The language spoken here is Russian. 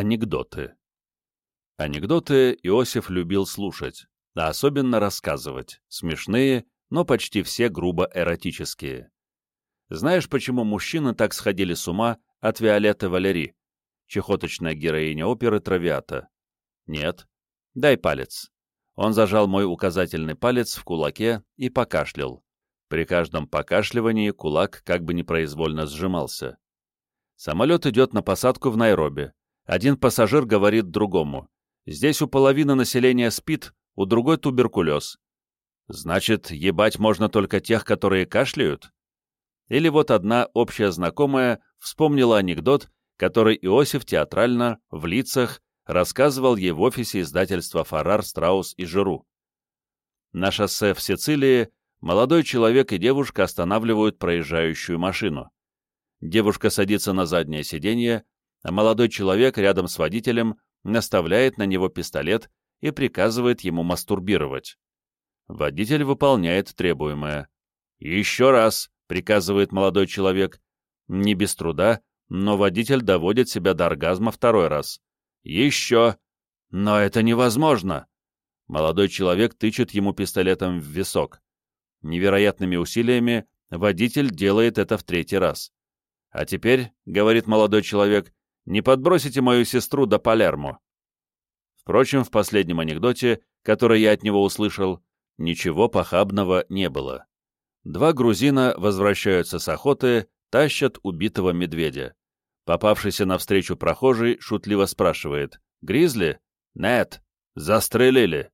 Анекдоты. Анекдоты Иосиф любил слушать, а особенно рассказывать, смешные, но почти все грубо эротические. Знаешь, почему мужчины так сходили с ума от Виолетты Валери, чехоточная героиня оперы «Травиата»? Нет. Дай палец. Он зажал мой указательный палец в кулаке и покашлял. При каждом покашливании кулак как бы непроизвольно сжимался. Самолет идет на посадку в Найроби. Один пассажир говорит другому. Здесь у половины населения спит, у другой туберкулез. Значит, ебать можно только тех, которые кашляют? Или вот одна общая знакомая вспомнила анекдот, который Иосиф театрально, в лицах, рассказывал ей в офисе издательства «Фарар, Страус и Жиру». На шоссе в Сицилии молодой человек и девушка останавливают проезжающую машину. Девушка садится на заднее сиденье, молодой человек рядом с водителем наставляет на него пистолет и приказывает ему мастурбировать. Водитель выполняет требуемое. «Еще раз!» — приказывает молодой человек. Не без труда, но водитель доводит себя до оргазма второй раз. «Еще!» «Но это невозможно!» Молодой человек тычет ему пистолетом в висок. Невероятными усилиями водитель делает это в третий раз. «А теперь, — говорит молодой человек, — не подбросите мою сестру до Палермо». Впрочем, в последнем анекдоте, который я от него услышал, ничего похабного не было. Два грузина возвращаются с охоты, тащат убитого медведя. Попавшийся навстречу прохожий шутливо спрашивает «Гризли?» «Нет, застрелили».